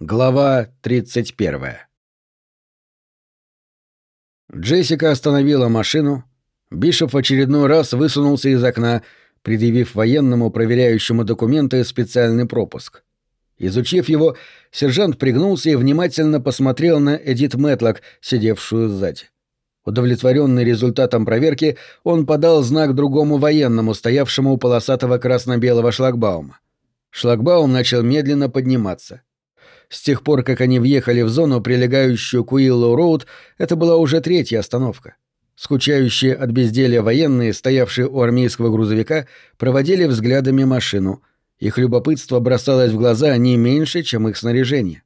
Глава 31. Джессика остановила машину. Бишоп в очередной раз высунулся из окна, предъявив военному, проверяющему документы, специальный пропуск. Изучив его, сержант пригнулся и внимательно посмотрел на Эдит Мэтлок, сидевшую сзади. Удовлетворенный результатом проверки, он подал знак другому военному, стоявшему у полосатого красно-белого шлагбаума. Шлагбаум начал медленно подниматься. С тех пор, как они въехали в зону, прилегающую к Уиллоу-Роуд, это была уже третья остановка. Скучающие от безделья военные, стоявшие у армейского грузовика, проводили взглядами машину. Их любопытство бросалось в глаза не меньше, чем их снаряжение.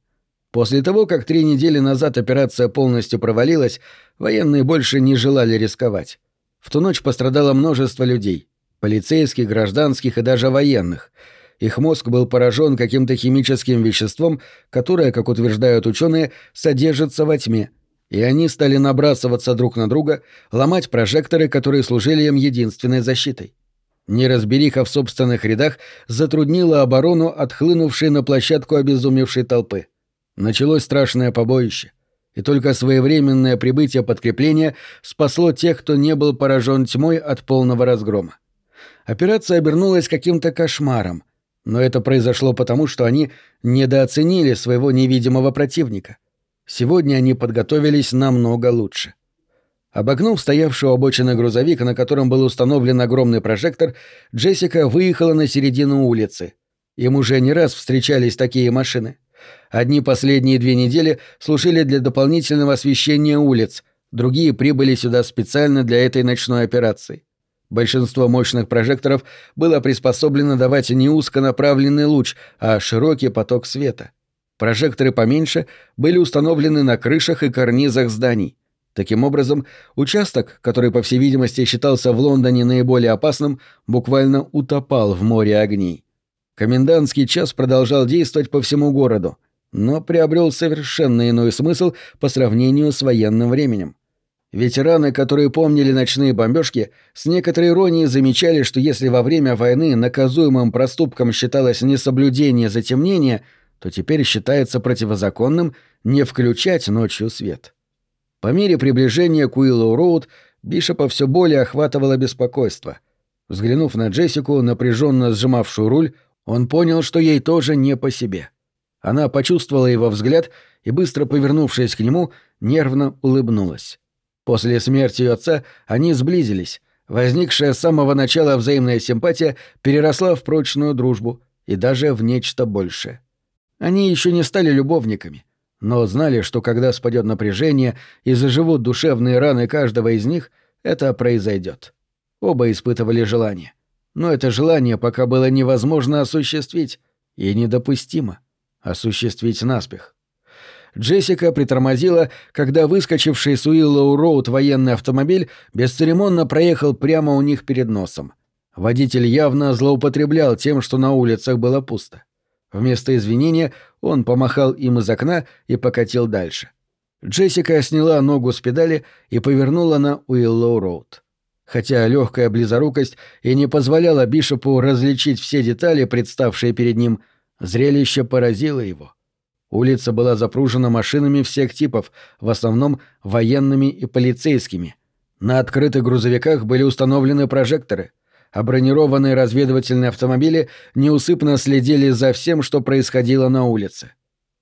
После того, как три недели назад операция полностью провалилась, военные больше не желали рисковать. В ту ночь пострадало множество людей — полицейских, гражданских и даже военных — их мозг был поражен каким-то химическим веществом, которое, как утверждают ученые, содержится во тьме. И они стали набрасываться друг на друга, ломать прожекторы, которые служили им единственной защитой. Неразбериха в собственных рядах затруднила оборону отхлынувшей на площадку обезумевшей толпы. Началось страшное побоище. И только своевременное прибытие подкрепления спасло тех, кто не был поражен тьмой от полного разгрома. Операция обернулась каким-то кошмаром — но это произошло потому, что они недооценили своего невидимого противника. Сегодня они подготовились намного лучше. Обогнув стоявший у обочины грузовик, на котором был установлен огромный прожектор, Джессика выехала на середину улицы. Им уже не раз встречались такие машины. Одни последние две недели служили для дополнительного освещения улиц, другие прибыли сюда специально для этой ночной операции. Большинство мощных прожекторов было приспособлено давать не узконаправленный луч, а широкий поток света. Прожекторы поменьше были установлены на крышах и карнизах зданий. Таким образом, участок, который, по всей видимости, считался в Лондоне наиболее опасным, буквально утопал в море огней. Комендантский час продолжал действовать по всему городу, но приобрел совершенно иной смысл по сравнению с военным временем. Ветераны, которые помнили ночные бомбежки, с некоторой иронией замечали, что если во время войны наказуемым проступком считалось несоблюдение затемнения, то теперь считается противозаконным не включать ночью свет. По мере приближения к Уиллоу-Роуд Бишопа все более охватывало беспокойство. Взглянув на Джессику, напряженно сжимавшую руль, он понял, что ей тоже не по себе. Она почувствовала его взгляд и, быстро повернувшись к нему, нервно улыбнулась. После смерти ее отца они сблизились. Возникшая с самого начала взаимная симпатия переросла в прочную дружбу и даже в нечто большее. Они еще не стали любовниками, но знали, что когда спадет напряжение и заживут душевные раны каждого из них, это произойдет. Оба испытывали желание. Но это желание пока было невозможно осуществить и недопустимо осуществить наспех. Джессика притормозила, когда выскочивший с Уиллоу-Роуд военный автомобиль бесцеремонно проехал прямо у них перед носом. Водитель явно злоупотреблял тем, что на улицах было пусто. Вместо извинения он помахал им из окна и покатил дальше. Джессика сняла ногу с педали и повернула на Уиллоу-Роуд. Хотя легкая близорукость и не позволяла Бишопу различить все детали, представшие перед ним, зрелище поразило его. Улица была запружена машинами всех типов, в основном военными и полицейскими. На открытых грузовиках были установлены прожекторы, а бронированные разведывательные автомобили неусыпно следили за всем, что происходило на улице.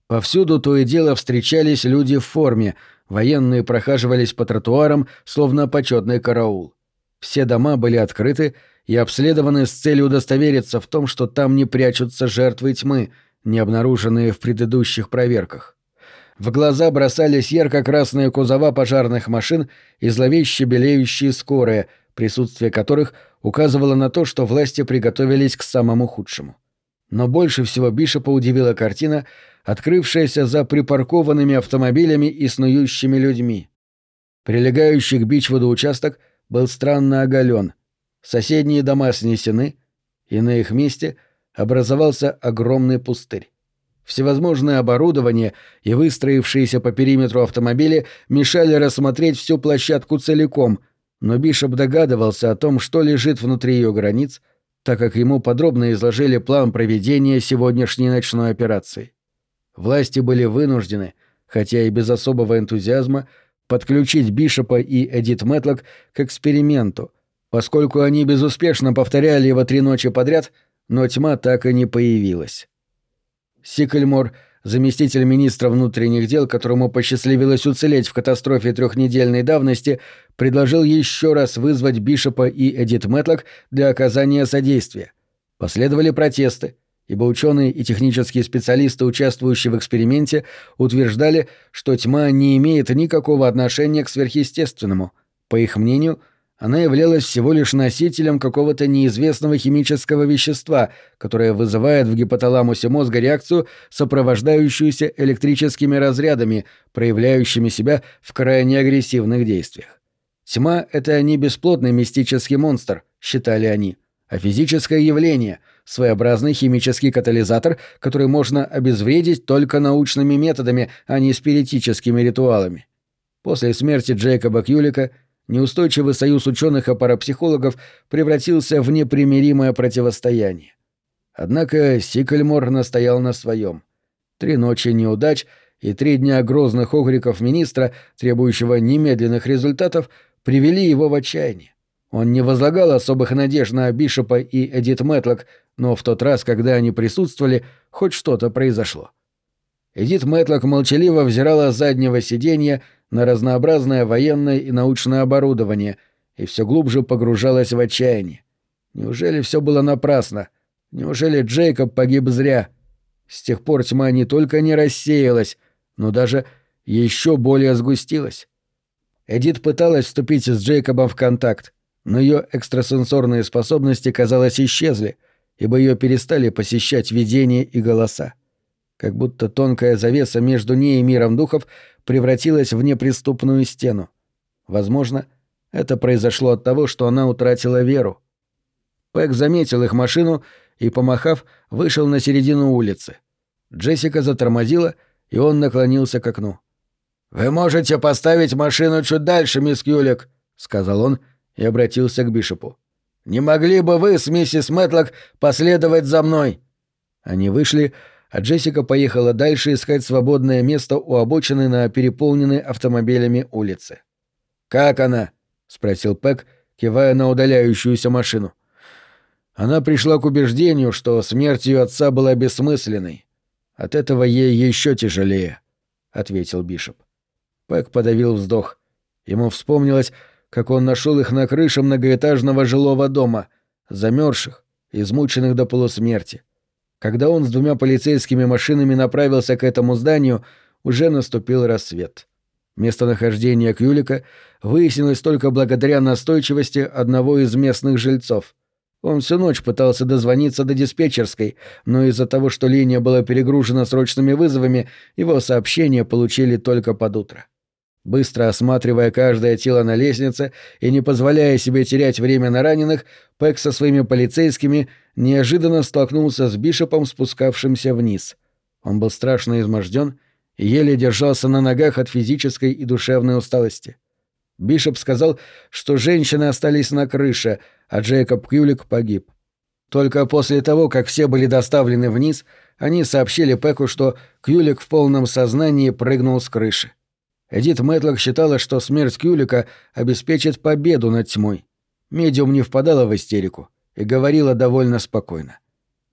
Повсюду то и дело встречались люди в форме, военные прохаживались по тротуарам, словно почетный караул. Все дома были открыты и обследованы с целью удостовериться в том, что там не прячутся жертвы тьмы — не обнаруженные в предыдущих проверках. В глаза бросались ярко-красные кузова пожарных машин и зловеще белеющие скорые, присутствие которых указывало на то, что власти приготовились к самому худшему. Но больше всего Бишопа удивила картина, открывшаяся за припаркованными автомобилями и снующими людьми. Прилегающий к Бичвуду участок был странно оголен. Соседние дома снесены, и на их месте — образовался огромный пустырь. Всевозможное оборудование и выстроившиеся по периметру автомобили мешали рассмотреть всю площадку целиком, но Бишоп догадывался о том, что лежит внутри ее границ, так как ему подробно изложили план проведения сегодняшней ночной операции. Власти были вынуждены, хотя и без особого энтузиазма, подключить Бишопа и Эдит Мэтлок к эксперименту, поскольку они безуспешно повторяли его три ночи подряд, но тьма так и не появилась. Сикельмор, заместитель министра внутренних дел, которому посчастливилось уцелеть в катастрофе трехнедельной давности, предложил еще раз вызвать Бишопа и Эдит Мэтлок для оказания содействия. Последовали протесты, ибо ученые и технические специалисты, участвующие в эксперименте, утверждали, что тьма не имеет никакого отношения к сверхъестественному. По их мнению, она являлась всего лишь носителем какого-то неизвестного химического вещества, которое вызывает в гипоталамусе мозга реакцию, сопровождающуюся электрическими разрядами, проявляющими себя в крайне агрессивных действиях. Тьма — это не бесплотный мистический монстр, считали они, а физическое явление — своеобразный химический катализатор, который можно обезвредить только научными методами, а не спиритическими ритуалами. После смерти Джейкоба Кьюлика неустойчивый союз ученых и парапсихологов превратился в непримиримое противостояние. Однако Сикельмор настоял на своем. Три ночи неудач и три дня грозных окриков министра, требующего немедленных результатов, привели его в отчаяние. Он не возлагал особых надежд на Бишопа и Эдит Мэтлок, но в тот раз, когда они присутствовали, хоть что-то произошло. Эдит Мэтлок молчаливо взирала с заднего сиденья на разнообразное военное и научное оборудование и все глубже погружалась в отчаяние. Неужели все было напрасно? Неужели Джейкоб погиб зря? С тех пор тьма не только не рассеялась, но даже еще более сгустилась. Эдит пыталась вступить с Джейкобом в контакт, но ее экстрасенсорные способности, казалось, исчезли, ибо ее перестали посещать видения и голоса. Как будто тонкая завеса между ней и миром духов превратилась в неприступную стену. Возможно, это произошло от того, что она утратила веру. Пэк заметил их машину и, помахав, вышел на середину улицы. Джессика затормозила, и он наклонился к окну. «Вы можете поставить машину чуть дальше, мисс Кьюлик», — сказал он, — и обратился к Бишопу. «Не могли бы вы с миссис Мэтлок последовать за мной?» Они вышли, а Джессика поехала дальше искать свободное место у обочины на переполненной автомобилями улице. «Как она?» — спросил Пэк, кивая на удаляющуюся машину. Она пришла к убеждению, что смерть ее отца была бессмысленной. От этого ей еще тяжелее, — ответил Бишоп. Пэк подавил вздох. Ему вспомнилось, как он нашел их на крыше многоэтажного жилого дома, замерзших, измученных до полусмерти. Когда он с двумя полицейскими машинами направился к этому зданию, уже наступил рассвет. Местонахождение Кюлика выяснилось только благодаря настойчивости одного из местных жильцов. Он всю ночь пытался дозвониться до диспетчерской, но из-за того, что линия была перегружена срочными вызовами, его сообщения получили только под утро. Быстро осматривая каждое тело на лестнице и не позволяя себе терять время на раненых, Пэк со своими полицейскими неожиданно столкнулся с Бишопом, спускавшимся вниз. Он был страшно изможден и еле держался на ногах от физической и душевной усталости. Бишоп сказал, что женщины остались на крыше, а Джейкоб Кьюлик погиб. Только после того, как все были доставлены вниз, они сообщили Пэку, что Кьюлик в полном сознании прыгнул с крыши. Эдит Мэтлок считала, что смерть Кюлика обеспечит победу над тьмой. Медиум не впадала в истерику и говорила довольно спокойно.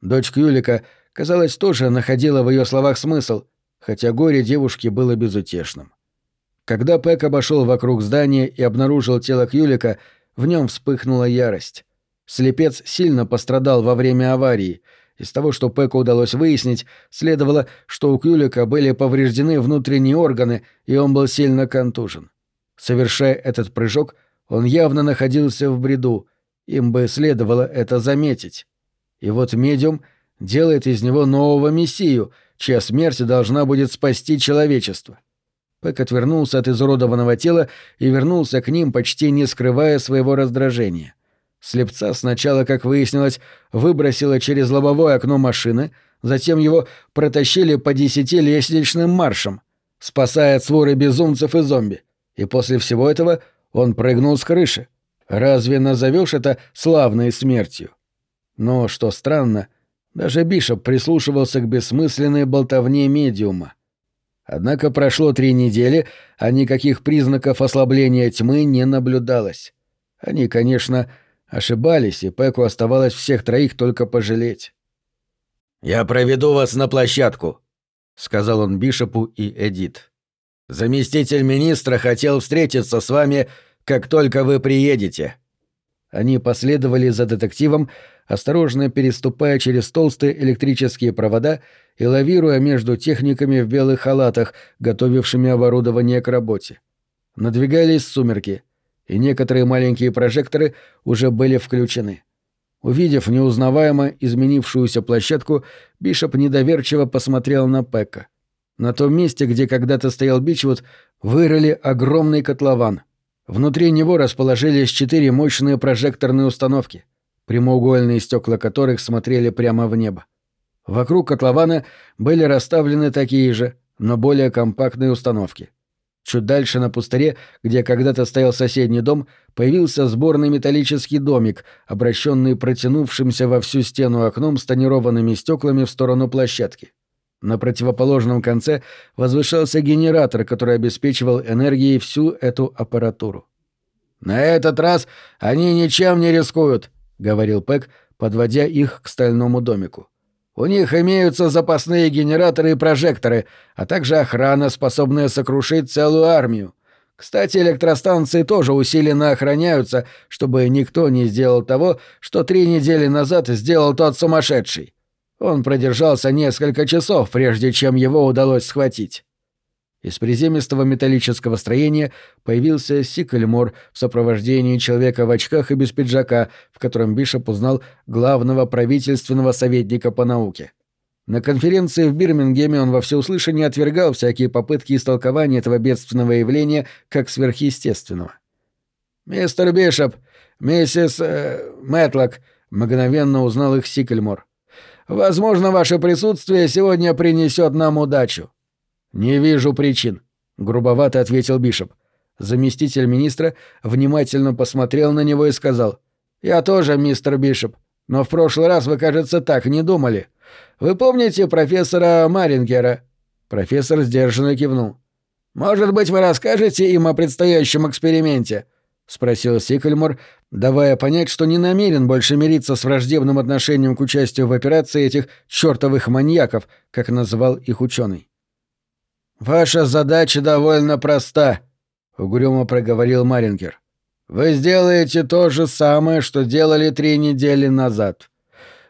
Дочь Кюлика, казалось, тоже находила в ее словах смысл, хотя горе девушки было безутешным. Когда Пэк обошел вокруг здания и обнаружил тело Кюлика, в нем вспыхнула ярость. Слепец сильно пострадал во время аварии — из того, что Пеку удалось выяснить, следовало, что у Кюлика были повреждены внутренние органы, и он был сильно контужен. Совершая этот прыжок, он явно находился в бреду, им бы следовало это заметить. И вот медиум делает из него нового мессию, чья смерть должна будет спасти человечество. Пэк отвернулся от изуродованного тела и вернулся к ним, почти не скрывая своего раздражения. Слепца сначала, как выяснилось, выбросило через лобовое окно машины, затем его протащили по десяти лестничным маршам, спасая от своры безумцев и зомби. И после всего этого он прыгнул с крыши. Разве назовешь это славной смертью? Но, что странно, Даже Бишоп прислушивался к бессмысленной болтовне медиума. Однако прошло три недели, а никаких признаков ослабления тьмы не наблюдалось. Они, конечно, ошибались, и Пеку оставалось всех троих только пожалеть. «Я проведу вас на площадку», — сказал он Бишопу и Эдит. «Заместитель министра хотел встретиться с вами, как только вы приедете». Они последовали за детективом, осторожно переступая через толстые электрические провода и лавируя между техниками в белых халатах, готовившими оборудование к работе. Надвигались сумерки, и некоторые маленькие прожекторы уже были включены. Увидев неузнаваемо изменившуюся площадку, Бишоп недоверчиво посмотрел на Пека. На том месте, где когда-то стоял Бичвуд, вырыли огромный котлован. Внутри него расположились четыре мощные прожекторные установки, прямоугольные стекла которых смотрели прямо в небо. Вокруг котлована были расставлены такие же, но более компактные установки. Чуть дальше на пустыре, где когда-то стоял соседний дом, появился сборный металлический домик, обращенный протянувшимся во всю стену окном с тонированными стеклами в сторону площадки. На противоположном конце возвышался генератор, который обеспечивал энергией всю эту аппаратуру. «На этот раз они ничем не рискуют», — говорил Пэк, подводя их к стальному домику. У них имеются запасные генераторы и прожекторы, а также охрана, способная сокрушить целую армию. Кстати, электростанции тоже усиленно охраняются, чтобы никто не сделал того, что три недели назад сделал тот сумасшедший. Он продержался несколько часов, прежде чем его удалось схватить. Из приземистого металлического строения появился Сикельмор в сопровождении человека в очках и без пиджака, в котором Бишоп узнал главного правительственного советника по науке. На конференции в Бирмингеме он во всеуслышание отвергал всякие попытки истолкования этого бедственного явления как сверхъестественного. «Мистер Бишоп, миссис э, Мэтлок», — мгновенно узнал их Сикельмор. «Возможно, ваше присутствие сегодня принесет нам удачу». «Не вижу причин», — грубовато ответил Бишоп. Заместитель министра внимательно посмотрел на него и сказал. «Я тоже, мистер Бишоп, но в прошлый раз вы, кажется, так не думали. Вы помните профессора Марингера?» Профессор сдержанно кивнул. «Может быть, вы расскажете им о предстоящем эксперименте?» — спросил Сикельмор, давая понять, что не намерен больше мириться с враждебным отношением к участию в операции этих чертовых маньяков, как называл их ученый. «Ваша задача довольно проста», — угрюмо проговорил Марингер. «Вы сделаете то же самое, что делали три недели назад.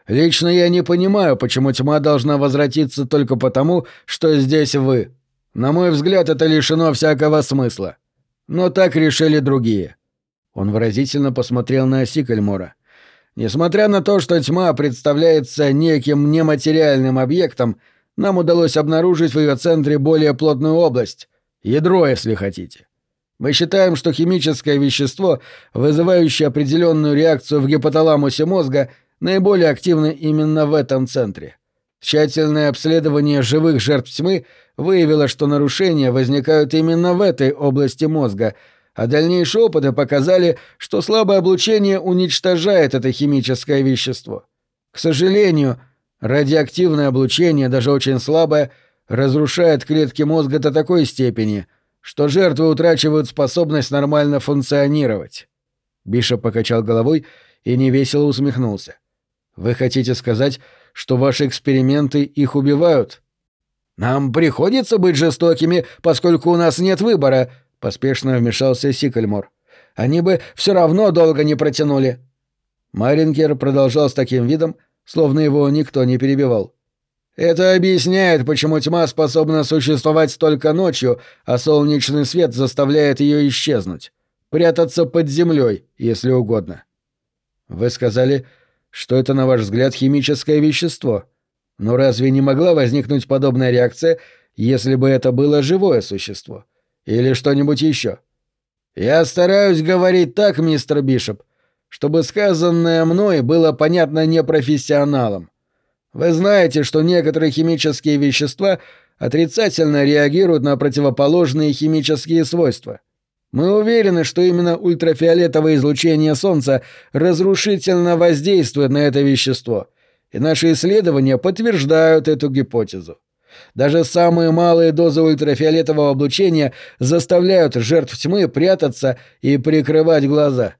Лично я не понимаю, почему тьма должна возвратиться только потому, что здесь вы. На мой взгляд, это лишено всякого смысла. Но так решили другие». Он выразительно посмотрел на Сикельмора. Несмотря на то, что тьма представляется неким нематериальным объектом, нам удалось обнаружить в ее центре более плотную область, ядро, если хотите. Мы считаем, что химическое вещество, вызывающее определенную реакцию в гипоталамусе мозга, наиболее активно именно в этом центре. Тщательное обследование живых жертв тьмы выявило, что нарушения возникают именно в этой области мозга, а дальнейшие опыты показали, что слабое облучение уничтожает это химическое вещество. К сожалению, Радиоактивное облучение, даже очень слабое, разрушает клетки мозга до такой степени, что жертвы утрачивают способность нормально функционировать. Бишоп покачал головой и невесело усмехнулся. «Вы хотите сказать, что ваши эксперименты их убивают?» «Нам приходится быть жестокими, поскольку у нас нет выбора», — поспешно вмешался Сикельмор. «Они бы все равно долго не протянули». Маринкер продолжал с таким видом, — словно его никто не перебивал. Это объясняет, почему тьма способна существовать только ночью, а солнечный свет заставляет ее исчезнуть. Прятаться под землей, если угодно. Вы сказали, что это, на ваш взгляд, химическое вещество. Но разве не могла возникнуть подобная реакция, если бы это было живое существо? Или что-нибудь еще? Я стараюсь говорить так, мистер Бишоп, чтобы сказанное мной было понятно непрофессионалам. Вы знаете, что некоторые химические вещества отрицательно реагируют на противоположные химические свойства. Мы уверены, что именно ультрафиолетовое излучение Солнца разрушительно воздействует на это вещество, и наши исследования подтверждают эту гипотезу. Даже самые малые дозы ультрафиолетового облучения заставляют жертв тьмы прятаться и прикрывать глаза.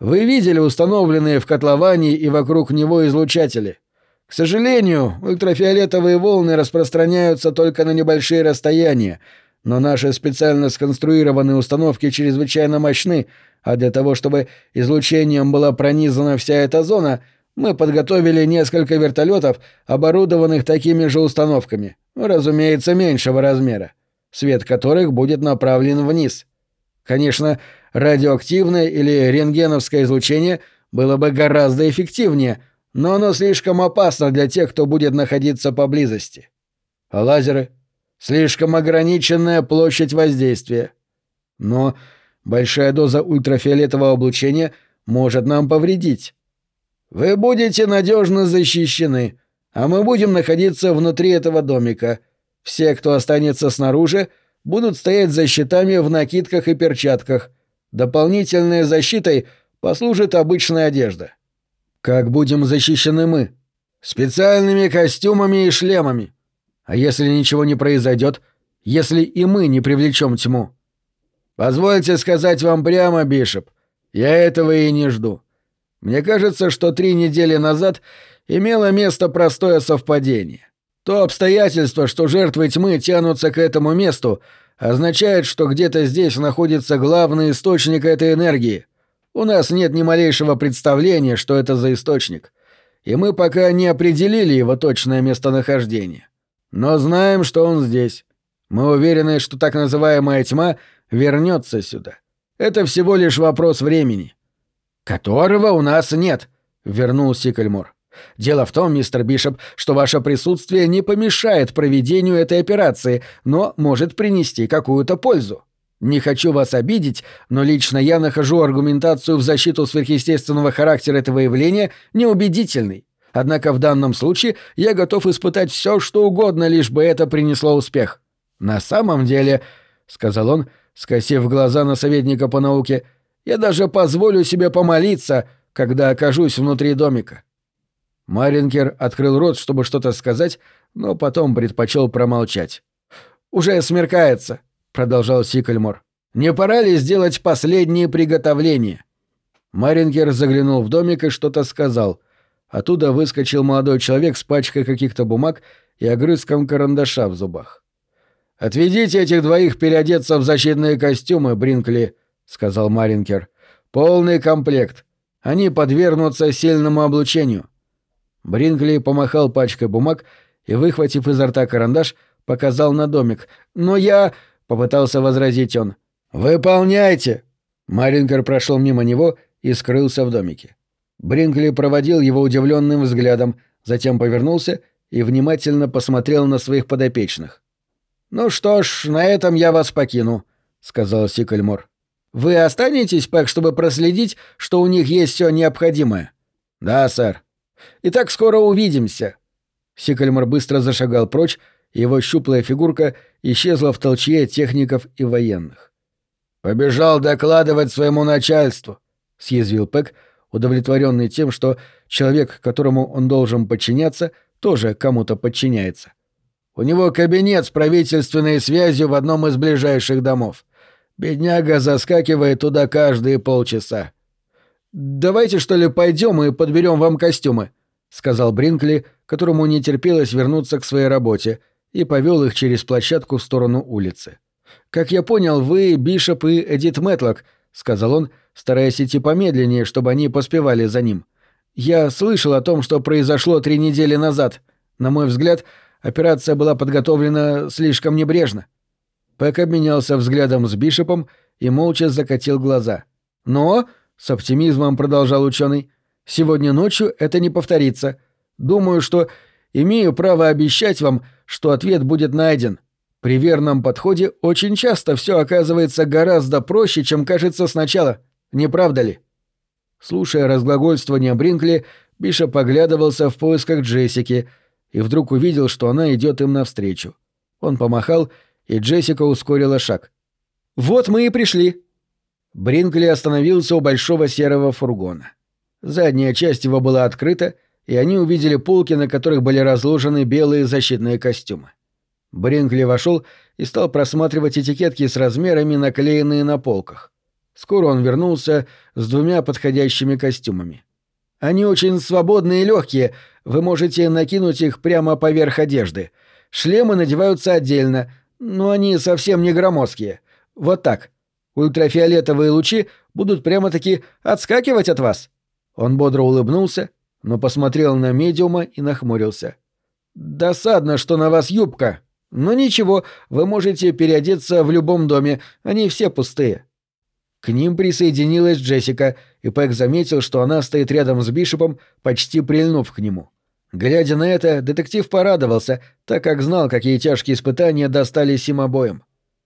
Вы видели установленные в котловане и вокруг него излучатели? К сожалению, ультрафиолетовые волны распространяются только на небольшие расстояния, но наши специально сконструированные установки чрезвычайно мощны, а для того, чтобы излучением была пронизана вся эта зона, мы подготовили несколько вертолетов, оборудованных такими же установками, разумеется, меньшего размера, свет которых будет направлен вниз. Конечно, радиоактивное или рентгеновское излучение было бы гораздо эффективнее — но оно слишком опасно для тех, кто будет находиться поблизости. А лазеры — слишком ограниченная площадь воздействия. Но большая доза ультрафиолетового облучения может нам повредить. Вы будете надежно защищены, а мы будем находиться внутри этого домика. Все, кто останется снаружи, будут стоять за щитами в накидках и перчатках. Дополнительной защитой послужит обычная одежда. Как будем защищены мы? Специальными костюмами и шлемами. А если ничего не произойдет, если и мы не привлечем тьму? Позвольте сказать вам прямо, Бишоп, я этого и не жду. Мне кажется, что три недели назад имело место простое совпадение. То обстоятельство, что жертвы тьмы тянутся к этому месту, означает, что где-то здесь находится главный источник этой энергии, у нас нет ни малейшего представления, что это за источник, и мы пока не определили его точное местонахождение. Но знаем, что он здесь. Мы уверены, что так называемая тьма вернется сюда. Это всего лишь вопрос времени. Которого у нас нет, вернул Сикельмор. Дело в том, мистер Бишоп, что ваше присутствие не помешает проведению этой операции, но может принести какую-то пользу. Не хочу вас обидеть, но лично я нахожу аргументацию в защиту сверхъестественного характера этого явления неубедительной. Однако в данном случае я готов испытать все, что угодно, лишь бы это принесло успех. На самом деле, — сказал он, скосив глаза на советника по науке, — я даже позволю себе помолиться, когда окажусь внутри домика. Маринкер открыл рот, чтобы что-то сказать, но потом предпочел промолчать. «Уже смеркается», — продолжал Сикельмор. «Не пора ли сделать последние приготовления?» Марингер заглянул в домик и что-то сказал. Оттуда выскочил молодой человек с пачкой каких-то бумаг и огрызком карандаша в зубах. «Отведите этих двоих переодеться в защитные костюмы, Бринкли», — сказал Марингер. «Полный комплект. Они подвергнутся сильному облучению». Бринкли помахал пачкой бумаг и, выхватив изо рта карандаш, показал на домик. «Но я...» попытался возразить он. «Выполняйте!» Маринкер прошел мимо него и скрылся в домике. Бринкли проводил его удивленным взглядом, затем повернулся и внимательно посмотрел на своих подопечных. «Ну что ж, на этом я вас покину», — сказал Сикельмор. «Вы останетесь, Пэк, чтобы проследить, что у них есть все необходимое?» «Да, сэр». «Итак, скоро увидимся». Сикельмор быстро зашагал прочь, его щуплая фигурка исчезла в толчье техников и военных. «Побежал докладывать своему начальству», — съязвил Пэк, удовлетворенный тем, что человек, которому он должен подчиняться, тоже кому-то подчиняется. «У него кабинет с правительственной связью в одном из ближайших домов. Бедняга заскакивает туда каждые полчаса». «Давайте, что ли, пойдем и подберем вам костюмы», — сказал Бринкли, которому не терпелось вернуться к своей работе — и повел их через площадку в сторону улицы. «Как я понял, вы Бишоп и Эдит Мэтлок», — сказал он, стараясь идти помедленнее, чтобы они поспевали за ним. «Я слышал о том, что произошло три недели назад. На мой взгляд, операция была подготовлена слишком небрежно». Пэк обменялся взглядом с Бишопом и молча закатил глаза. «Но», — с оптимизмом продолжал ученый, — «сегодня ночью это не повторится. Думаю, что имею право обещать вам, что ответ будет найден. При верном подходе очень часто все оказывается гораздо проще, чем кажется сначала. Не правда ли? Слушая разглагольствование Бринкли, Биша поглядывался в поисках Джессики и вдруг увидел, что она идет им навстречу. Он помахал, и Джессика ускорила шаг. «Вот мы и пришли!» Бринкли остановился у большого серого фургона. Задняя часть его была открыта, и они увидели полки, на которых были разложены белые защитные костюмы. Бринкли вошел и стал просматривать этикетки с размерами, наклеенные на полках. Скоро он вернулся с двумя подходящими костюмами. Они очень свободные и легкие, вы можете накинуть их прямо поверх одежды. Шлемы надеваются отдельно, но они совсем не громоздкие. Вот так. Ультрафиолетовые лучи будут прямо-таки отскакивать от вас. Он бодро улыбнулся, но посмотрел на медиума и нахмурился. «Досадно, что на вас юбка. Но ничего, вы можете переодеться в любом доме, они все пустые». К ним присоединилась Джессика, и Пэк заметил, что она стоит рядом с Бишопом, почти прильнув к нему. Глядя на это, детектив порадовался, так как знал, какие тяжкие испытания достались им обоим.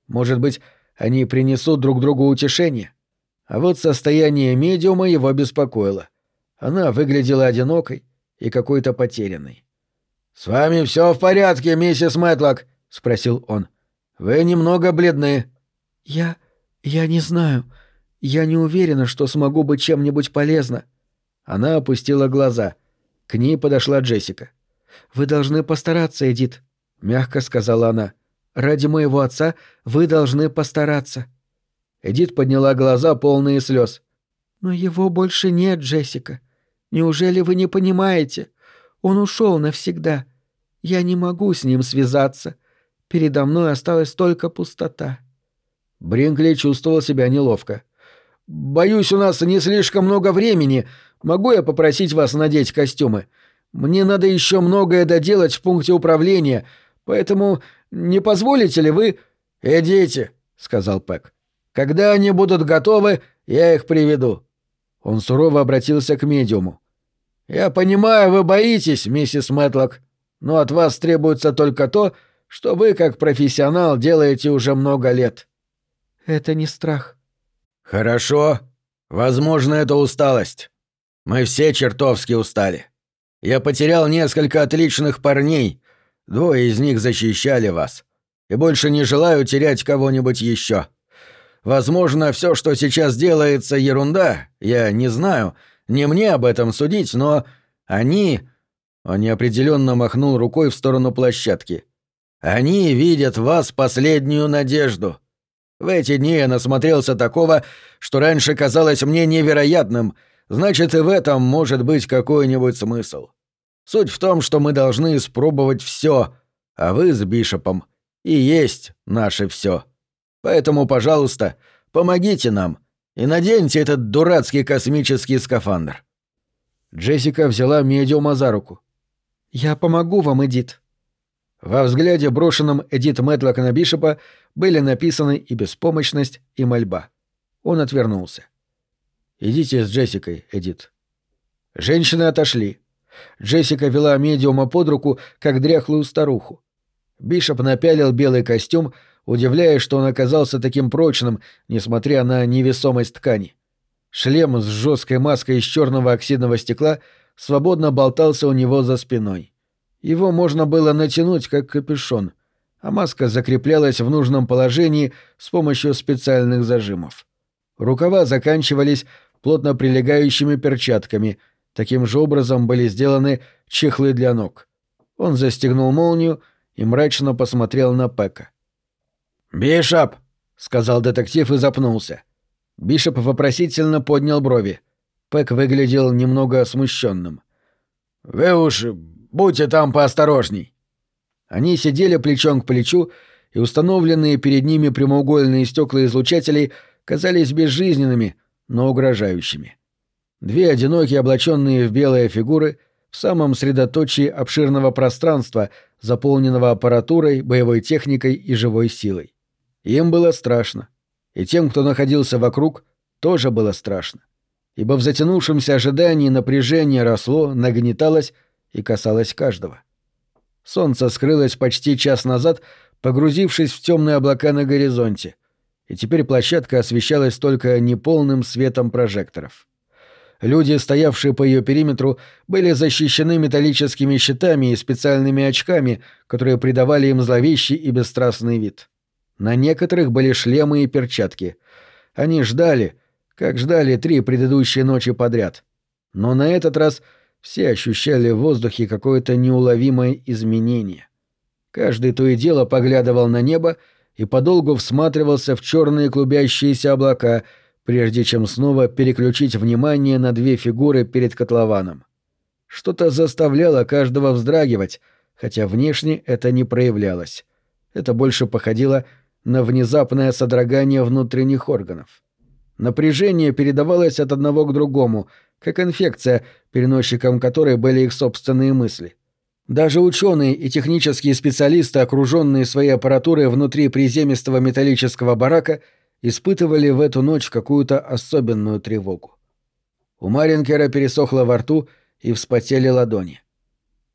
Может быть, они принесут друг другу утешение? А вот состояние медиума его беспокоило. Она выглядела одинокой и какой-то потерянной. «С вами все в порядке, миссис Мэтлок?» — спросил он. «Вы немного бледны». «Я... я не знаю. Я не уверена, что смогу быть чем-нибудь полезна». Она опустила глаза. К ней подошла Джессика. «Вы должны постараться, Эдит», — мягко сказала она. «Ради моего отца вы должны постараться». Эдит подняла глаза, полные слез. «Но его больше нет, Джессика. Неужели вы не понимаете? Он ушел навсегда. Я не могу с ним связаться. Передо мной осталась только пустота». Бринкли чувствовал себя неловко. «Боюсь, у нас не слишком много времени. Могу я попросить вас надеть костюмы? Мне надо еще многое доделать в пункте управления, поэтому не позволите ли вы...» «Идите», — сказал Пэк. «Когда они будут готовы, я их приведу». Он сурово обратился к медиуму. «Я понимаю, вы боитесь, миссис Мэтлок, но от вас требуется только то, что вы, как профессионал, делаете уже много лет». «Это не страх». «Хорошо. Возможно, это усталость. Мы все чертовски устали. Я потерял несколько отличных парней, двое из них защищали вас, и больше не желаю терять кого-нибудь еще. Возможно, все, что сейчас делается, ерунда, я не знаю, не мне об этом судить, но они...» Он неопределенно махнул рукой в сторону площадки. «Они видят в вас последнюю надежду. В эти дни я насмотрелся такого, что раньше казалось мне невероятным, значит, и в этом может быть какой-нибудь смысл. Суть в том, что мы должны испробовать все, а вы с Бишопом и есть наше все. Поэтому, пожалуйста, помогите нам и наденьте этот дурацкий космический скафандр». Джессика взяла медиума за руку. «Я помогу вам, Эдит». Во взгляде, брошенном Эдит Мэтлока на Бишопа, были написаны и беспомощность, и мольба. Он отвернулся. «Идите с Джессикой, Эдит». Женщины отошли. Джессика вела медиума под руку, как дряхлую старуху. Бишоп напялил белый костюм, удивляясь, что он оказался таким прочным, несмотря на невесомость ткани. Шлем с жесткой маской из черного оксидного стекла свободно болтался у него за спиной. Его можно было натянуть, как капюшон, а маска закреплялась в нужном положении с помощью специальных зажимов. Рукава заканчивались плотно прилегающими перчатками, таким же образом были сделаны чехлы для ног. Он застегнул молнию и мрачно посмотрел на Пека. «Бишоп!» — сказал детектив и запнулся. Бишоп вопросительно поднял брови. Пэк выглядел немного смущенным. «Вы уж будьте там поосторожней». Они сидели плечом к плечу, и установленные перед ними прямоугольные стекла излучателей казались безжизненными, но угрожающими. Две одинокие облаченные в белые фигуры в самом средоточии обширного пространства, заполненного аппаратурой, боевой техникой и живой силой. Им было страшно. И тем, кто находился вокруг, тоже было страшно. Ибо в затянувшемся ожидании напряжение росло, нагнеталось и касалось каждого. Солнце скрылось почти час назад, погрузившись в темные облака на горизонте, и теперь площадка освещалась только неполным светом прожекторов. Люди, стоявшие по ее периметру, были защищены металлическими щитами и специальными очками, которые придавали им зловещий и бесстрастный вид. На некоторых были шлемы и перчатки. Они ждали, как ждали три предыдущие ночи подряд. Но на этот раз Все ощущали в воздухе какое-то неуловимое изменение. Каждый то и дело поглядывал на небо и подолгу всматривался в черные клубящиеся облака, прежде чем снова переключить внимание на две фигуры перед котлованом. Что-то заставляло каждого вздрагивать, хотя внешне это не проявлялось. Это больше походило на внезапное содрогание внутренних органов. Напряжение передавалось от одного к другому, как инфекция, переносчиком которой были их собственные мысли. Даже ученые и технические специалисты, окруженные своей аппаратурой внутри приземистого металлического барака, испытывали в эту ночь какую-то особенную тревогу. У Маринкера пересохло во рту и вспотели ладони.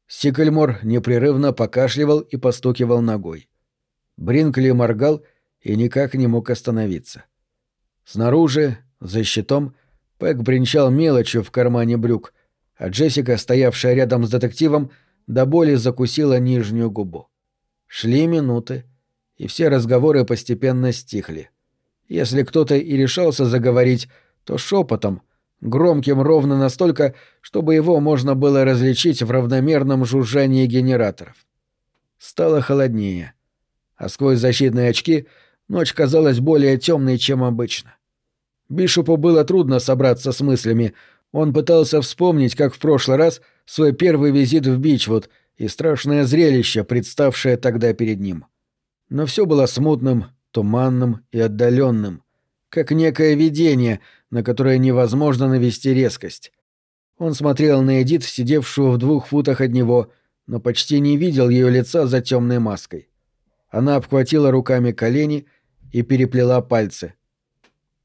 Сикельмор непрерывно покашливал и постукивал ногой. Бринкли моргал и никак не мог остановиться. Снаружи, за щитом, Пэк бренчал мелочью в кармане брюк, а Джессика, стоявшая рядом с детективом, до боли закусила нижнюю губу. Шли минуты, и все разговоры постепенно стихли. Если кто-то и решался заговорить, то шепотом, громким ровно настолько, чтобы его можно было различить в равномерном жужжании генераторов. Стало холоднее — а сквозь защитные очки ночь казалась более темной, чем обычно. Бишопу было трудно собраться с мыслями. Он пытался вспомнить, как в прошлый раз, свой первый визит в Бичвуд и страшное зрелище, представшее тогда перед ним. Но все было смутным, туманным и отдаленным, как некое видение, на которое невозможно навести резкость. Он смотрел на Эдит, сидевшую в двух футах от него, но почти не видел ее лица за темной маской. Она обхватила руками колени и переплела пальцы.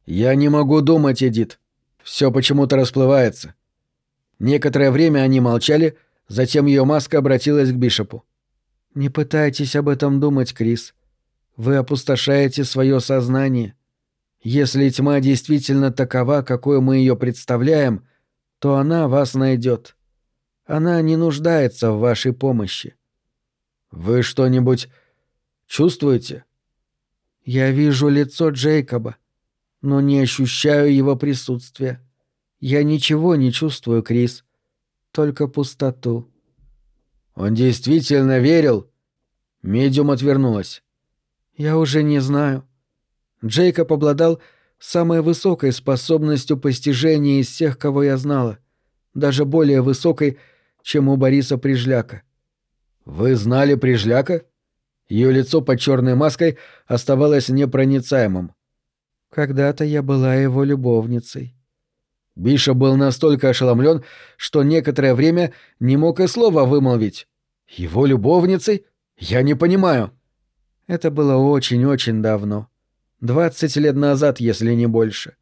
«Я не могу думать, Эдит. Все почему-то расплывается». Некоторое время они молчали, затем ее маска обратилась к Бишопу. «Не пытайтесь об этом думать, Крис. Вы опустошаете свое сознание. Если тьма действительно такова, какой мы ее представляем, то она вас найдет. Она не нуждается в вашей помощи». «Вы что-нибудь Чувствуете? Я вижу лицо Джейкоба, но не ощущаю его присутствия. Я ничего не чувствую, Крис, только пустоту. Он действительно верил? Медиум отвернулась. Я уже не знаю. Джейкоб обладал самой высокой способностью постижения из всех, кого я знала, даже более высокой, чем у Бориса Прижляка. Вы знали Прижляка? Ее лицо под черной маской оставалось непроницаемым. «Когда-то я была его любовницей». Биша был настолько ошеломлен, что некоторое время не мог и слова вымолвить. «Его любовницей? Я не понимаю». Это было очень-очень давно. Двадцать лет назад, если не больше.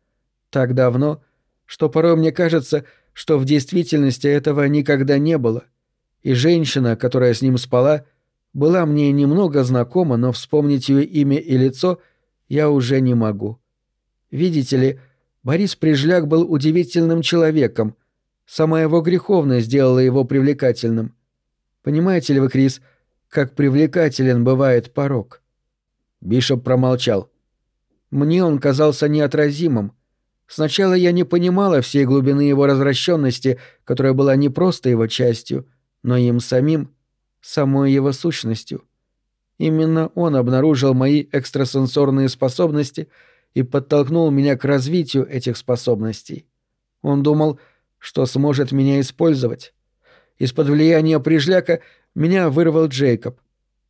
Так давно, что порой мне кажется, что в действительности этого никогда не было. И женщина, которая с ним спала, была мне немного знакома, но вспомнить ее имя и лицо я уже не могу. Видите ли, Борис Прижляк был удивительным человеком. Сама его греховность сделала его привлекательным. Понимаете ли вы, Крис, как привлекателен бывает порог? Бишоп промолчал. Мне он казался неотразимым. Сначала я не понимала всей глубины его развращенности, которая была не просто его частью, но им самим — самой его сущностью. Именно он обнаружил мои экстрасенсорные способности и подтолкнул меня к развитию этих способностей. Он думал, что сможет меня использовать. Из-под влияния прижляка меня вырвал Джейкоб.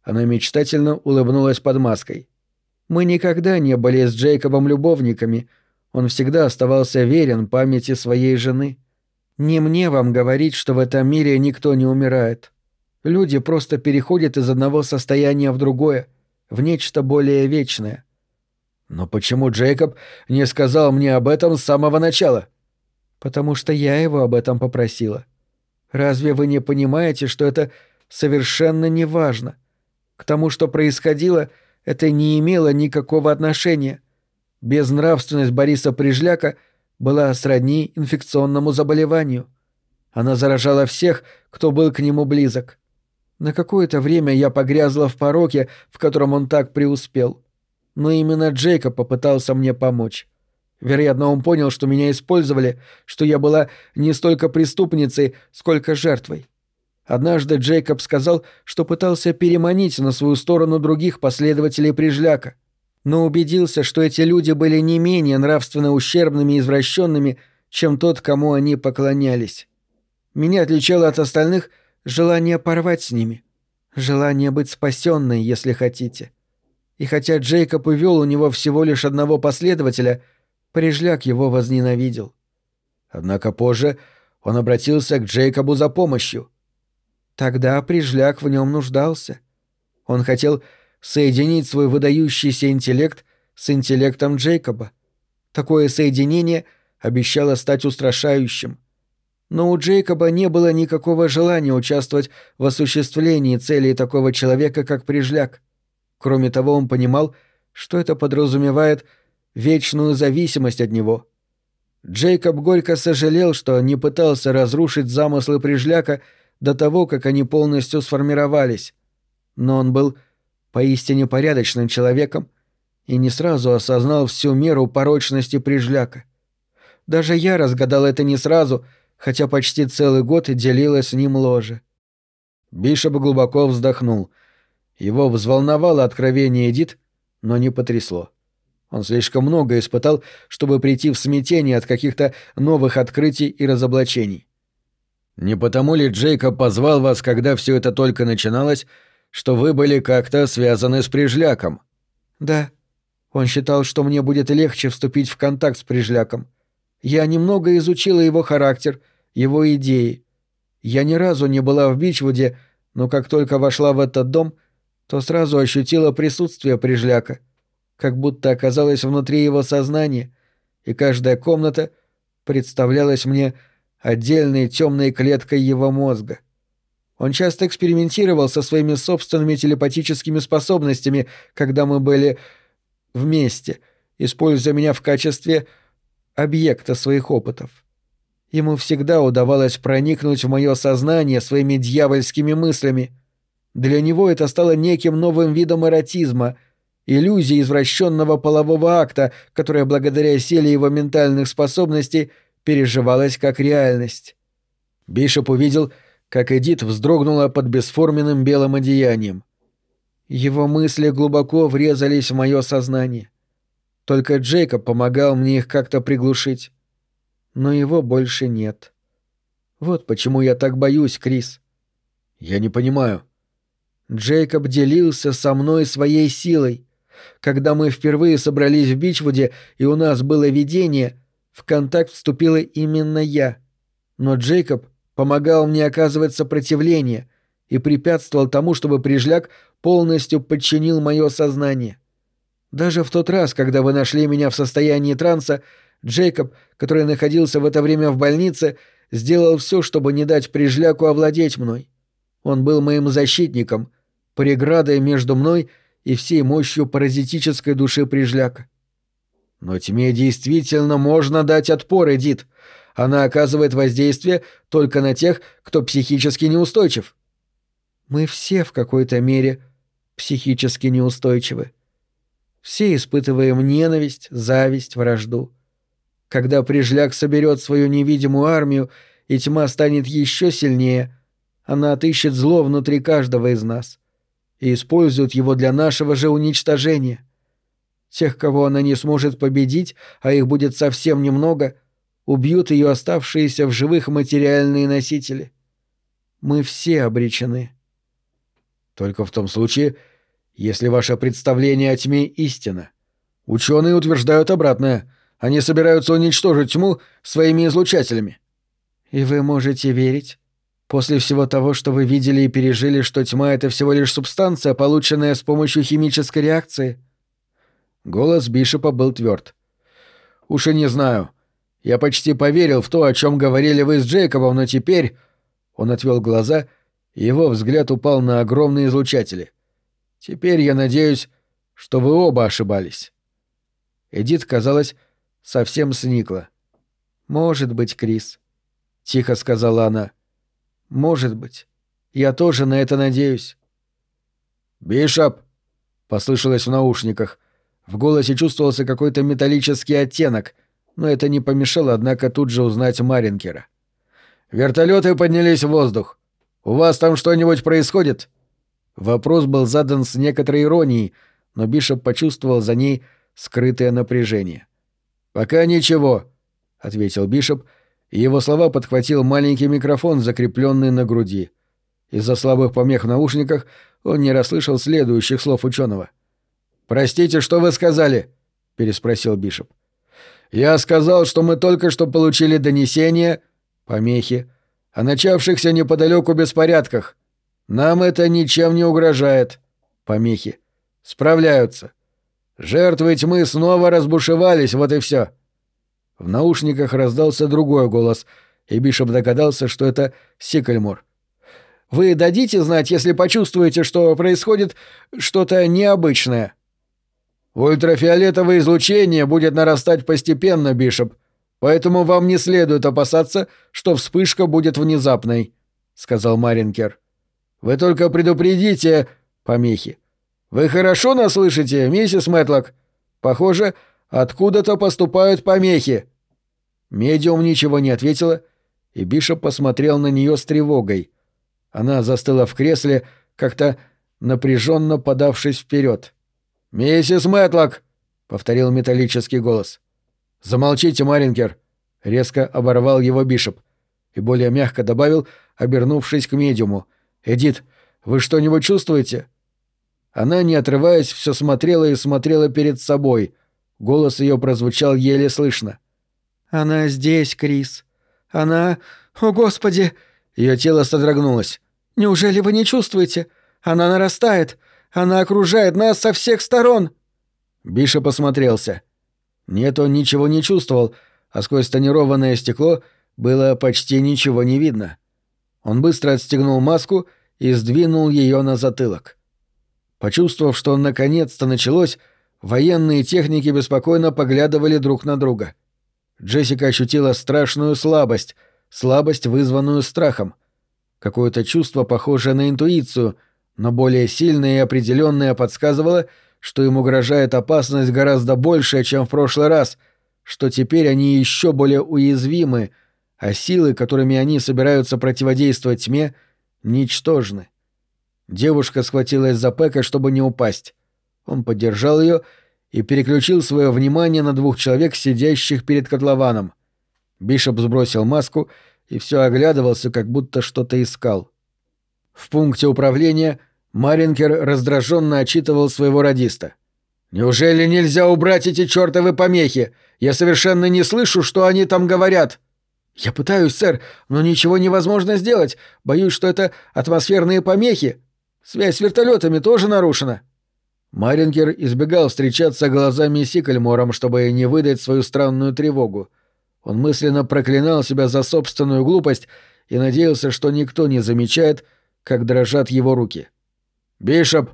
Она мечтательно улыбнулась под маской. Мы никогда не были с Джейкобом любовниками. Он всегда оставался верен памяти своей жены. Не мне вам говорить, что в этом мире никто не умирает. Люди просто переходят из одного состояния в другое, в нечто более вечное. Но почему Джейкоб не сказал мне об этом с самого начала? Потому что я его об этом попросила. Разве вы не понимаете, что это совершенно не важно? К тому, что происходило, это не имело никакого отношения. Безнравственность Бориса Прижляка была сродни инфекционному заболеванию. Она заражала всех, кто был к нему близок. На какое-то время я погрязла в пороке, в котором он так преуспел. Но именно Джейкоб попытался мне помочь. Вероятно, он понял, что меня использовали, что я была не столько преступницей, сколько жертвой. Однажды Джейкоб сказал, что пытался переманить на свою сторону других последователей Прижляка, но убедился, что эти люди были не менее нравственно ущербными и извращенными, чем тот, кому они поклонялись. Меня отличало от остальных желание порвать с ними, желание быть спасенной, если хотите. И хотя Джейкоб увел у него всего лишь одного последователя — Прижляк его возненавидел. Однако позже он обратился к Джейкобу за помощью. Тогда Прижляк в нем нуждался. Он хотел соединить свой выдающийся интеллект с интеллектом Джейкоба. Такое соединение обещало стать устрашающим. Но у Джейкоба не было никакого желания участвовать в осуществлении целей такого человека, как Прижляк. Кроме того, он понимал, что это подразумевает — вечную зависимость от него. Джейкоб горько сожалел, что не пытался разрушить замыслы Прижляка до того, как они полностью сформировались. Но он был поистине порядочным человеком и не сразу осознал всю меру порочности Прижляка. Даже я разгадал это не сразу, хотя почти целый год делила с ним ложе. Бишоп глубоко вздохнул. Его взволновало откровение Эдит, но не потрясло. Он слишком много испытал, чтобы прийти в смятение от каких-то новых открытий и разоблачений. Не потому ли Джейкоб позвал вас, когда все это только начиналось, что вы были как-то связаны с Прижляком? Да. Он считал, что мне будет легче вступить в контакт с Прижляком. Я немного изучила его характер, его идеи. Я ни разу не была в Бичвуде, но как только вошла в этот дом, то сразу ощутила присутствие Прижляка — как будто оказалась внутри его сознания, и каждая комната представлялась мне отдельной темной клеткой его мозга. Он часто экспериментировал со своими собственными телепатическими способностями, когда мы были вместе, используя меня в качестве объекта своих опытов. Ему всегда удавалось проникнуть в мое сознание своими дьявольскими мыслями. Для него это стало неким новым видом эротизма — иллюзии извращенного полового акта, которая благодаря силе его ментальных способностей переживалась как реальность. Бишоп увидел, как Эдит вздрогнула под бесформенным белым одеянием. Его мысли глубоко врезались в мое сознание. Только Джейкоб помогал мне их как-то приглушить. Но его больше нет. Вот почему я так боюсь, Крис. Я не понимаю. Джейкоб делился со мной своей силой. Когда мы впервые собрались в Бичвуде и у нас было видение, в контакт вступила именно я. Но Джейкоб помогал мне оказывать сопротивление и препятствовал тому, чтобы Прижляк полностью подчинил мое сознание. Даже в тот раз, когда вы нашли меня в состоянии транса, Джейкоб, который находился в это время в больнице, сделал все, чтобы не дать Прижляку овладеть мной. Он был моим защитником, преградой между мной и всей мощью паразитической души прижляка. Но тьме действительно можно дать отпор, Эдит. Она оказывает воздействие только на тех, кто психически неустойчив. Мы все в какой-то мере психически неустойчивы. Все испытываем ненависть, зависть, вражду. Когда прижляк соберет свою невидимую армию, и тьма станет еще сильнее, она отыщет зло внутри каждого из нас и используют его для нашего же уничтожения. Тех, кого она не сможет победить, а их будет совсем немного, убьют ее оставшиеся в живых материальные носители. Мы все обречены. Только в том случае, если ваше представление о тьме истина. Ученые утверждают обратное. Они собираются уничтожить тьму своими излучателями. И вы можете верить? После всего того, что вы видели и пережили, что тьма — это всего лишь субстанция, полученная с помощью химической реакции?» Голос Бишопа был тверд. «Уж и не знаю. Я почти поверил в то, о чем говорили вы с Джейкобом, но теперь...» Он отвел глаза, и его взгляд упал на огромные излучатели. «Теперь я надеюсь, что вы оба ошибались». Эдит, казалось, совсем сникла. «Может быть, Крис», — тихо сказала она. — может быть. Я тоже на это надеюсь. «Бишоп!» — послышалось в наушниках. В голосе чувствовался какой-то металлический оттенок, но это не помешало, однако, тут же узнать Маринкера. «Вертолеты поднялись в воздух. У вас там что-нибудь происходит?» Вопрос был задан с некоторой иронией, но Бишоп почувствовал за ней скрытое напряжение. «Пока ничего», — ответил Бишоп, и его слова подхватил маленький микрофон, закрепленный на груди. Из-за слабых помех в наушниках он не расслышал следующих слов ученого. «Простите, что вы сказали?» — переспросил Бишоп. «Я сказал, что мы только что получили донесение, помехи, о начавшихся неподалеку беспорядках. Нам это ничем не угрожает. Помехи. Справляются. Жертвы тьмы снова разбушевались, вот и все. В наушниках раздался другой голос, и Бишоп догадался, что это Сикельмор. «Вы дадите знать, если почувствуете, что происходит что-то необычное?» «Ультрафиолетовое излучение будет нарастать постепенно, Бишоп, поэтому вам не следует опасаться, что вспышка будет внезапной», — сказал Маринкер. «Вы только предупредите помехи. Вы хорошо нас слышите, миссис Мэтлок? Похоже, откуда-то поступают помехи». Медиум ничего не ответила, и Бишоп посмотрел на нее с тревогой. Она застыла в кресле, как-то напряженно подавшись вперед. «Миссис Мэтлок!» — повторил металлический голос. «Замолчите, Маринкер!» — резко оборвал его Бишоп и более мягко добавил, обернувшись к медиуму. «Эдит, вы что-нибудь чувствуете?» Она, не отрываясь, все смотрела и смотрела перед собой. Голос ее прозвучал еле слышно. «Она здесь, Крис. Она... О, Господи!» Ее тело содрогнулось. «Неужели вы не чувствуете? Она нарастает. Она окружает нас со всех сторон!» Биша посмотрелся. Нет, он ничего не чувствовал, а сквозь тонированное стекло было почти ничего не видно. Он быстро отстегнул маску и сдвинул ее на затылок. Почувствовав, что наконец-то началось, военные техники беспокойно поглядывали друг на друга. Джессика ощутила страшную слабость, слабость, вызванную страхом. Какое-то чувство, похожее на интуицию, но более сильное и определенное подсказывало, что им угрожает опасность гораздо большая, чем в прошлый раз, что теперь они еще более уязвимы, а силы, которыми они собираются противодействовать тьме, ничтожны. Девушка схватилась за Пека, чтобы не упасть. Он поддержал ее и переключил свое внимание на двух человек, сидящих перед котлованом. Бишоп сбросил маску и все оглядывался, как будто что-то искал. В пункте управления Маринкер раздраженно отчитывал своего радиста. «Неужели нельзя убрать эти чертовы помехи? Я совершенно не слышу, что они там говорят!» «Я пытаюсь, сэр, но ничего невозможно сделать. Боюсь, что это атмосферные помехи. Связь с вертолетами тоже нарушена». Марингер избегал встречаться глазами с Сикальмором, чтобы не выдать свою странную тревогу. Он мысленно проклинал себя за собственную глупость и надеялся, что никто не замечает, как дрожат его руки. «Бишоп,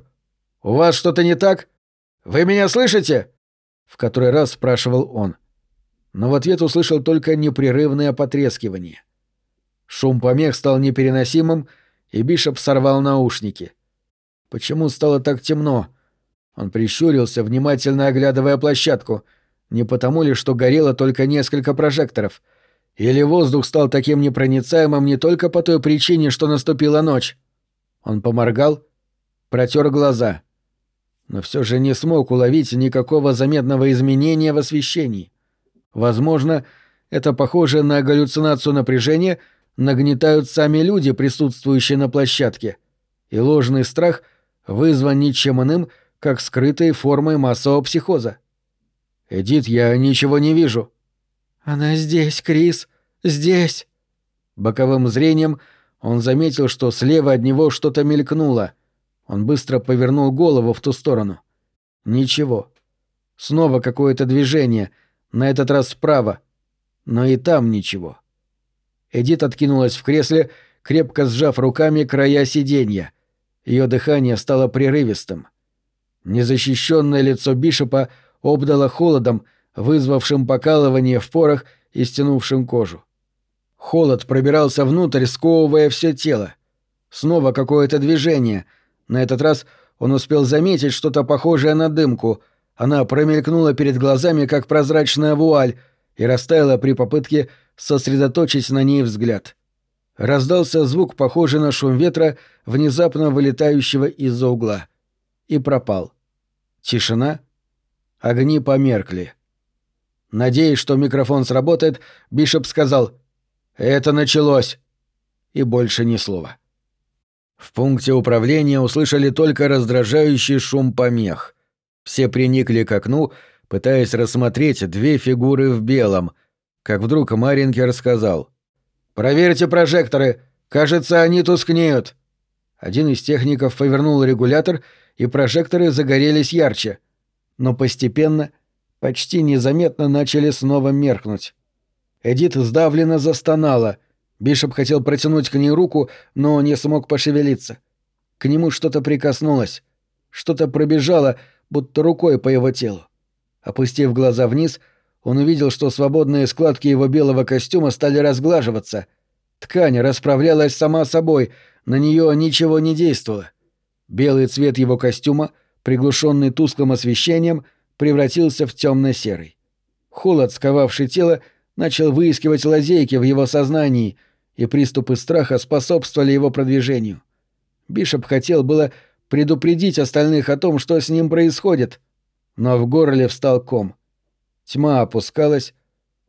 у вас что-то не так? Вы меня слышите?» В который раз спрашивал он. Но в ответ услышал только непрерывное потрескивание. Шум помех стал непереносимым, и Бишоп сорвал наушники. Почему стало так темно? Он прищурился, внимательно оглядывая площадку. Не потому ли, что горело только несколько прожекторов? Или воздух стал таким непроницаемым не только по той причине, что наступила ночь? Он поморгал, протер глаза. Но все же не смог уловить никакого заметного изменения в освещении. Возможно, это похоже на галлюцинацию напряжения нагнетают сами люди, присутствующие на площадке. И ложный страх вызван ничем иным, как скрытой формой массового психоза. «Эдит, я ничего не вижу». «Она здесь, Крис, здесь». Боковым зрением он заметил, что слева от него что-то мелькнуло. Он быстро повернул голову в ту сторону. Ничего. Снова какое-то движение, на этот раз справа. Но и там ничего. Эдит откинулась в кресле, крепко сжав руками края сиденья. Ее дыхание стало прерывистым. — Незащищенное лицо Бишопа обдало холодом, вызвавшим покалывание в порах и стянувшим кожу. Холод пробирался внутрь, сковывая все тело. Снова какое-то движение. На этот раз он успел заметить что-то похожее на дымку. Она промелькнула перед глазами, как прозрачная вуаль, и растаяла при попытке сосредоточить на ней взгляд. Раздался звук, похожий на шум ветра, внезапно вылетающего из-за угла. И пропал. Тишина. Огни померкли. Надеясь, что микрофон сработает, Бишоп сказал «Это началось!» И больше ни слова. В пункте управления услышали только раздражающий шум помех. Все приникли к окну, пытаясь рассмотреть две фигуры в белом, как вдруг Маринкер сказал «Проверьте прожекторы! Кажется, они тускнеют!» Один из техников повернул регулятор, и прожекторы загорелись ярче. Но постепенно почти незаметно начали снова меркнуть. Эдит сдавленно застонала. Бишоп хотел протянуть к ней руку, но не смог пошевелиться. К нему что-то прикоснулось. Что-то пробежало, будто рукой по его телу. Опустив глаза вниз, он увидел, что свободные складки его белого костюма стали разглаживаться. Ткань расправлялась сама собой, на нее ничего не действовало. Белый цвет его костюма, приглушенный тусклым освещением — превратился в темно-серый. Холод, сковавший тело, начал выискивать лазейки в его сознании, и приступы страха способствовали его продвижению. Бишоп хотел было предупредить остальных о том, что с ним происходит, но в горле встал ком. Тьма опускалась,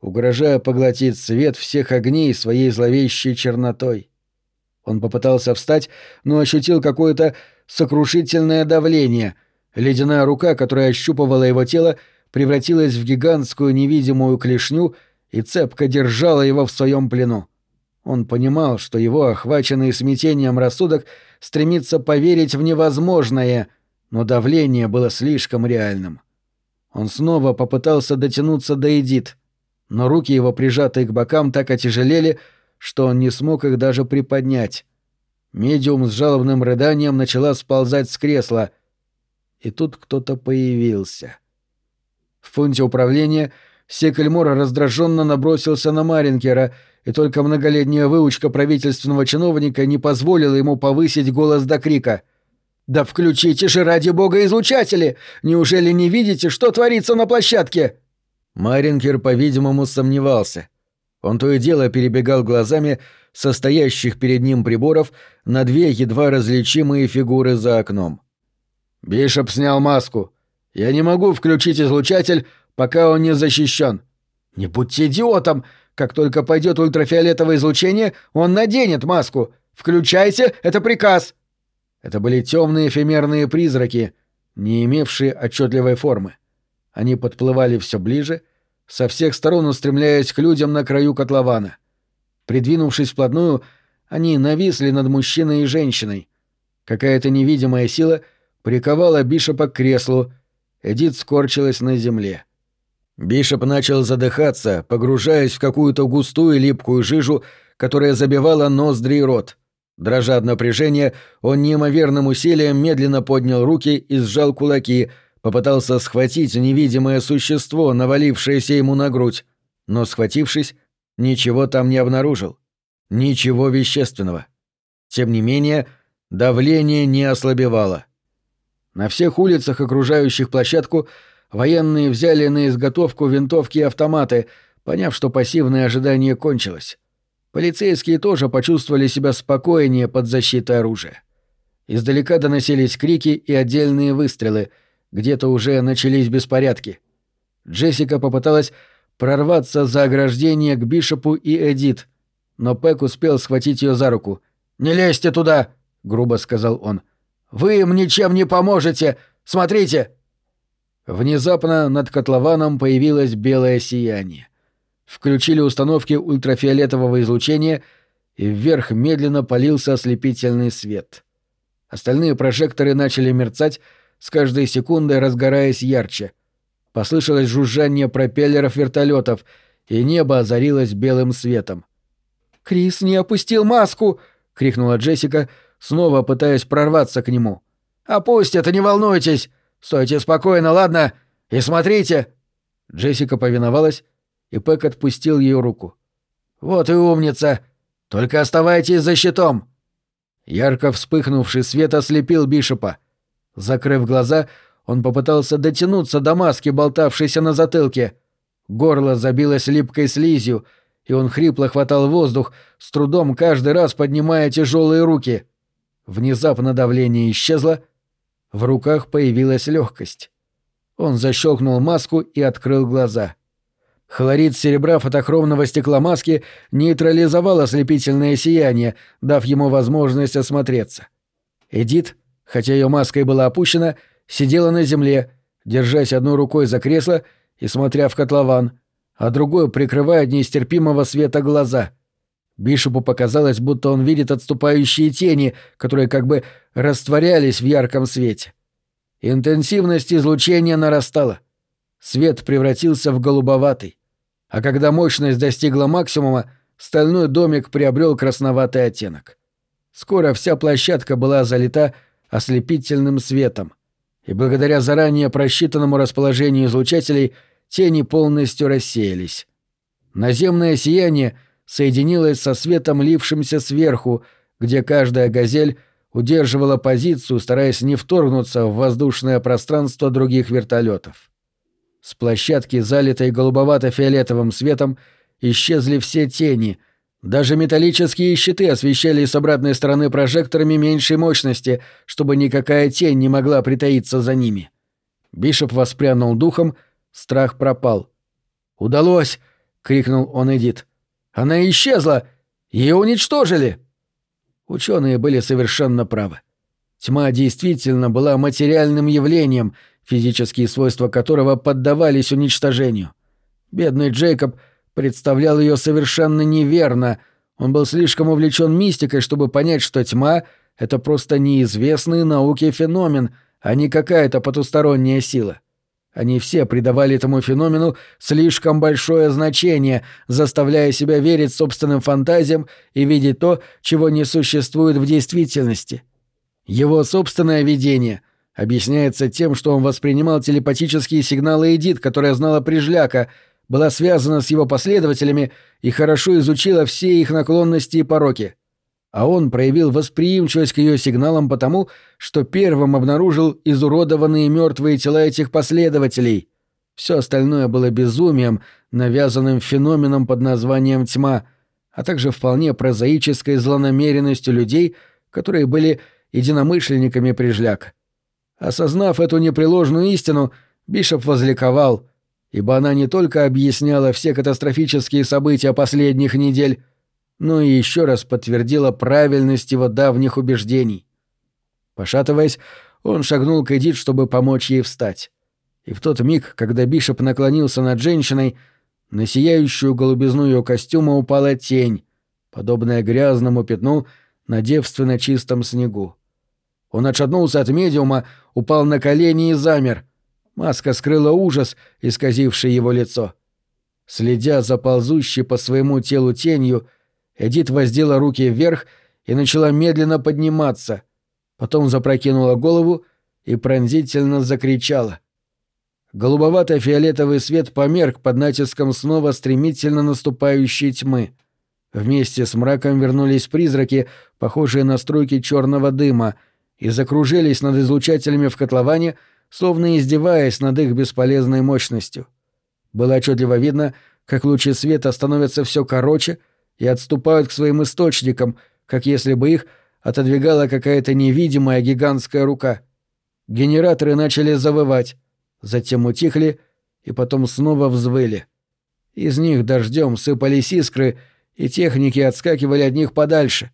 угрожая поглотить свет всех огней своей зловещей чернотой. Он попытался встать, но ощутил какое-то сокрушительное давление — Ледяная рука, которая ощупывала его тело, превратилась в гигантскую невидимую клешню и цепко держала его в своем плену. Он понимал, что его, охваченный смятением рассудок, стремится поверить в невозможное, но давление было слишком реальным. Он снова попытался дотянуться до Эдит, но руки его, прижатые к бокам, так отяжелели, что он не смог их даже приподнять. Медиум с жалобным рыданием начала сползать с кресла — и тут кто-то появился. В фунте управления Секельмор раздраженно набросился на Маринкера, и только многолетняя выучка правительственного чиновника не позволила ему повысить голос до крика. «Да включите же ради бога излучатели! Неужели не видите, что творится на площадке?» Маринкер, по-видимому, сомневался. Он то и дело перебегал глазами состоящих перед ним приборов на две едва различимые фигуры за окном. Бишоп снял маску. Я не могу включить излучатель, пока он не защищен. Не будьте идиотом! Как только пойдет ультрафиолетовое излучение, он наденет маску. Включайте, это приказ. Это были темные эфемерные призраки, не имевшие отчетливой формы. Они подплывали все ближе, со всех сторон устремляясь к людям на краю котлована. Придвинувшись вплотную, они нависли над мужчиной и женщиной. Какая-то невидимая сила — приковала Бишопа к креслу. Эдит скорчилась на земле. Бишоп начал задыхаться, погружаясь в какую-то густую липкую жижу, которая забивала ноздри и рот. Дрожа от напряжения, он неимоверным усилием медленно поднял руки и сжал кулаки, попытался схватить невидимое существо, навалившееся ему на грудь, но, схватившись, ничего там не обнаружил. Ничего вещественного. Тем не менее, давление не ослабевало. На всех улицах, окружающих площадку, военные взяли на изготовку винтовки и автоматы, поняв, что пассивное ожидание кончилось. Полицейские тоже почувствовали себя спокойнее под защитой оружия. Издалека доносились крики и отдельные выстрелы, где-то уже начались беспорядки. Джессика попыталась прорваться за ограждение к Бишопу и Эдит, но Пэк успел схватить ее за руку. «Не лезьте туда!» — грубо сказал он. Вы им ничем не поможете! Смотрите!» Внезапно над котлованом появилось белое сияние. Включили установки ультрафиолетового излучения, и вверх медленно полился ослепительный свет. Остальные прожекторы начали мерцать, с каждой секундой разгораясь ярче. Послышалось жужжание пропеллеров вертолетов, и небо озарилось белым светом. «Крис не опустил маску!» — крикнула Джессика — снова пытаясь прорваться к нему. «А пусть это, не волнуйтесь! Стойте спокойно, ладно? И смотрите!» Джессика повиновалась, и Пэк отпустил ее руку. «Вот и умница! Только оставайтесь за щитом!» Ярко вспыхнувший свет ослепил Бишопа. Закрыв глаза, он попытался дотянуться до маски, болтавшейся на затылке. Горло забилось липкой слизью, и он хрипло хватал воздух, с трудом каждый раз поднимая тяжелые руки. Внезапно давление исчезло, в руках появилась легкость. Он защелкнул маску и открыл глаза. Хлорид серебра фотохромного стекла маски нейтрализовал ослепительное сияние, дав ему возможность осмотреться. Эдит, хотя ее маска и была опущена, сидела на земле, держась одной рукой за кресло и смотря в котлован, а другой прикрывая от нестерпимого света глаза. Бишопу показалось, будто он видит отступающие тени, которые как бы растворялись в ярком свете. Интенсивность излучения нарастала. Свет превратился в голубоватый. А когда мощность достигла максимума, стальной домик приобрел красноватый оттенок. Скоро вся площадка была залита ослепительным светом, и благодаря заранее просчитанному расположению излучателей тени полностью рассеялись. Наземное сияние соединилось со светом, лившимся сверху, где каждая газель удерживала позицию, стараясь не вторгнуться в воздушное пространство других вертолетов. С площадки, залитой голубовато-фиолетовым светом, исчезли все тени. Даже металлические щиты освещали с обратной стороны прожекторами меньшей мощности, чтобы никакая тень не могла притаиться за ними. Бишоп воспрянул духом, страх пропал. «Удалось!» — крикнул он Эдит. «Она исчезла! Ее уничтожили!» Ученые были совершенно правы. Тьма действительно была материальным явлением, физические свойства которого поддавались уничтожению. Бедный Джейкоб представлял ее совершенно неверно. Он был слишком увлечен мистикой, чтобы понять, что тьма — это просто неизвестный науке феномен, а не какая-то потусторонняя сила. — они все придавали этому феномену слишком большое значение, заставляя себя верить собственным фантазиям и видеть то, чего не существует в действительности. Его собственное видение объясняется тем, что он воспринимал телепатические сигналы Эдит, которая знала Прижляка, была связана с его последователями и хорошо изучила все их наклонности и пороки — а он проявил восприимчивость к ее сигналам потому, что первым обнаружил изуродованные мертвые тела этих последователей. Все остальное было безумием, навязанным феноменом под названием тьма, а также вполне прозаической злонамеренностью людей, которые были единомышленниками прижляк. Осознав эту непреложную истину, Бишоп возликовал, ибо она не только объясняла все катастрофические события последних недель, но и еще раз подтвердила правильность его давних убеждений. Пошатываясь, он шагнул к Эдит, чтобы помочь ей встать. И в тот миг, когда Бишоп наклонился над женщиной, на сияющую голубизну ее костюма упала тень, подобная грязному пятну на девственно чистом снегу. Он отшатнулся от медиума, упал на колени и замер. Маска скрыла ужас, исказивший его лицо. Следя за ползущей по своему телу тенью, Эдит воздела руки вверх и начала медленно подниматься. Потом запрокинула голову и пронзительно закричала. Голубовато-фиолетовый свет померк под натиском снова стремительно наступающей тьмы. Вместе с мраком вернулись призраки, похожие на струйки черного дыма, и закружились над излучателями в котловане, словно издеваясь над их бесполезной мощностью. Было отчетливо видно, как лучи света становятся все короче — и отступают к своим источникам, как если бы их отодвигала какая-то невидимая гигантская рука. Генераторы начали завывать, затем утихли и потом снова взвыли. Из них дождем сыпались искры, и техники отскакивали от них подальше.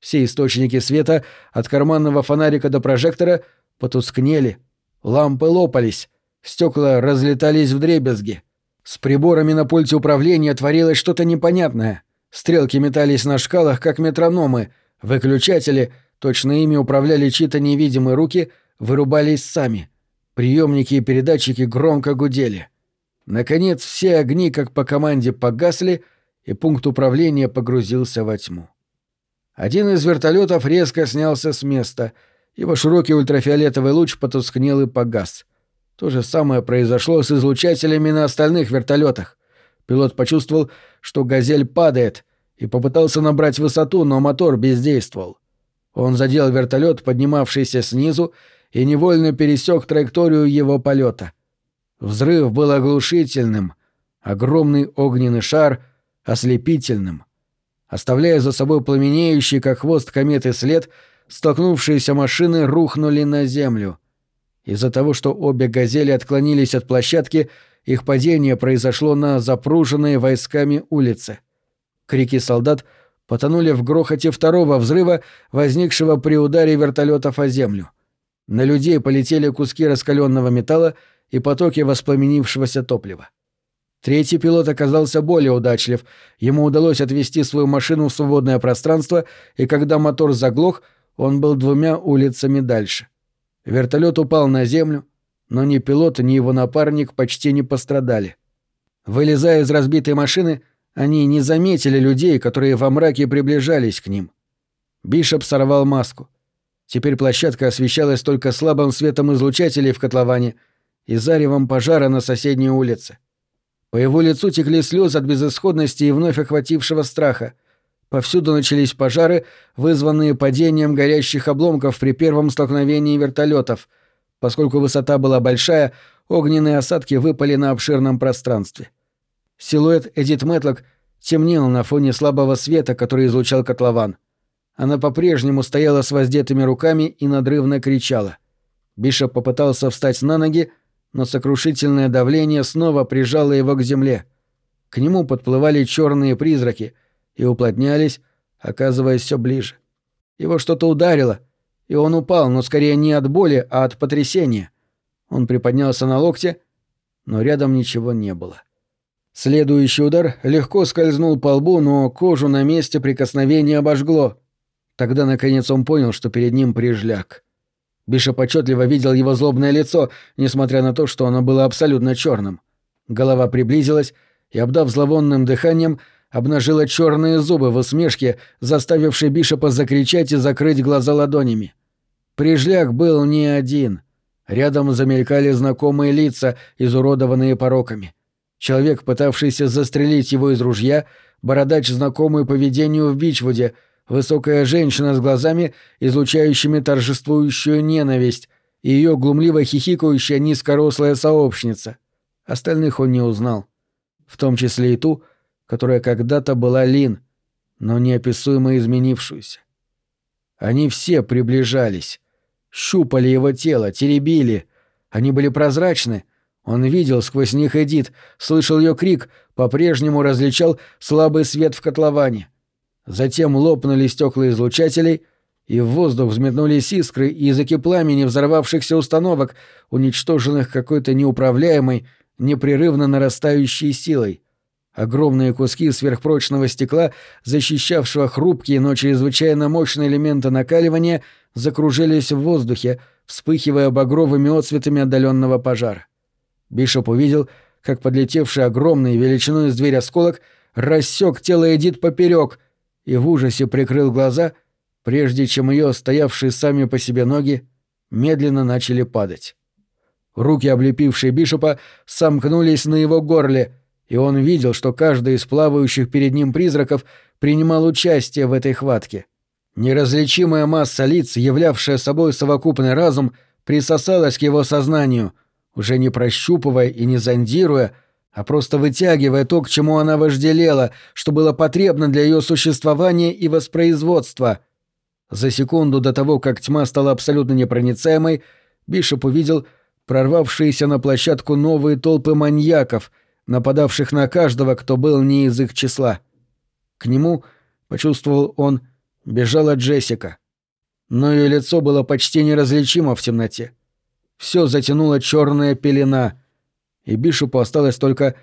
Все источники света, от карманного фонарика до прожектора, потускнели. Лампы лопались, стекла разлетались в дребезги. С приборами на пульте управления творилось что-то непонятное. Стрелки метались на шкалах, как метрономы. Выключатели, точно ими управляли чьи-то невидимые руки, вырубались сами. Приемники и передатчики громко гудели. Наконец все огни, как по команде, погасли, и пункт управления погрузился во тьму. Один из вертолетов резко снялся с места. Его широкий ультрафиолетовый луч потускнел и погас. То же самое произошло с излучателями на остальных вертолетах. Пилот почувствовал, что «Газель» падает, и попытался набрать высоту, но мотор бездействовал. Он задел вертолет, поднимавшийся снизу, и невольно пересек траекторию его полета. Взрыв был оглушительным, Огромный огненный шар, ослепительным. Оставляя за собой пламенеющий, как хвост кометы, след, столкнувшиеся машины рухнули на землю. Из-за того, что обе «Газели» отклонились от площадки, их падение произошло на запруженной войсками улице. Крики солдат потонули в грохоте второго взрыва, возникшего при ударе вертолетов о землю. На людей полетели куски раскаленного металла и потоки воспламенившегося топлива. Третий пилот оказался более удачлив. Ему удалось отвести свою машину в свободное пространство, и когда мотор заглох, он был двумя улицами дальше. Вертолет упал на землю, но ни пилот, ни его напарник почти не пострадали. Вылезая из разбитой машины, они не заметили людей, которые во мраке приближались к ним. Бишоп сорвал маску. Теперь площадка освещалась только слабым светом излучателей в котловане и заревом пожара на соседней улице. По его лицу текли слезы от безысходности и вновь охватившего страха. Повсюду начались пожары, вызванные падением горящих обломков при первом столкновении вертолетов. Поскольку высота была большая, огненные осадки выпали на обширном пространстве. Силуэт Эдит Мэтлок темнел на фоне слабого света, который излучал котлован. Она по-прежнему стояла с воздетыми руками и надрывно кричала. Бишоп попытался встать на ноги, но сокрушительное давление снова прижало его к земле. К нему подплывали черные призраки и уплотнялись, оказываясь все ближе. Его что-то ударило, и он упал, но скорее не от боли, а от потрясения. Он приподнялся на локте, но рядом ничего не было. Следующий удар легко скользнул по лбу, но кожу на месте прикосновения обожгло. Тогда, наконец, он понял, что перед ним прижляк. Бишоп отчетливо видел его злобное лицо, несмотря на то, что оно было абсолютно черным. Голова приблизилась и, обдав зловонным дыханием, обнажила черные зубы в усмешке, заставившей Бишопа закричать и закрыть глаза ладонями. Прижляк был не один. Рядом замелькали знакомые лица, изуродованные пороками. Человек, пытавшийся застрелить его из ружья, бородач, знакомый поведению в Бичвуде — высокая женщина с глазами, излучающими торжествующую ненависть, и ее глумливо хихикающая низкорослая сообщница. Остальных он не узнал. В том числе и ту, которая когда-то была Лин, но неописуемо изменившуюся. Они все приближались, щупали его тело, теребили. Они были прозрачны. Он видел сквозь них Эдит, слышал ее крик, по-прежнему различал слабый свет в котловане — Затем лопнули стекла излучателей, и в воздух взметнулись искры и языки пламени взорвавшихся установок, уничтоженных какой-то неуправляемой, непрерывно нарастающей силой. Огромные куски сверхпрочного стекла, защищавшего хрупкие, но чрезвычайно мощные элементы накаливания, закружились в воздухе, вспыхивая багровыми отцветами отдаленного пожара. Бишоп увидел, как подлетевший огромный величиной из дверь осколок рассек тело Эдит поперек, и в ужасе прикрыл глаза, прежде чем ее стоявшие сами по себе ноги медленно начали падать. Руки, облепившие Бишопа, сомкнулись на его горле, и он видел, что каждый из плавающих перед ним призраков принимал участие в этой хватке. Неразличимая масса лиц, являвшая собой совокупный разум, присосалась к его сознанию, уже не прощупывая и не зондируя, а просто вытягивая то, к чему она вожделела, что было потребно для ее существования и воспроизводства. За секунду до того, как тьма стала абсолютно непроницаемой, Бишоп увидел прорвавшиеся на площадку новые толпы маньяков, нападавших на каждого, кто был не из их числа. К нему, почувствовал он, бежала Джессика. Но ее лицо было почти неразличимо в темноте. Все затянула черная пелена — и Бишопу осталось только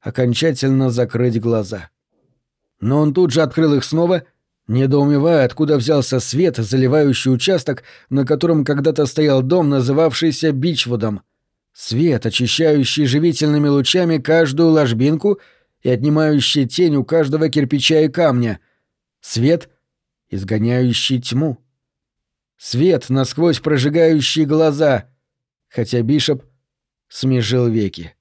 окончательно закрыть глаза. Но он тут же открыл их снова, недоумевая, откуда взялся свет, заливающий участок, на котором когда-то стоял дом, называвшийся Бичвудом. Свет, очищающий живительными лучами каждую ложбинку и отнимающий тень у каждого кирпича и камня. Свет, изгоняющий тьму. Свет, насквозь прожигающий глаза, хотя Бишоп смежил веки.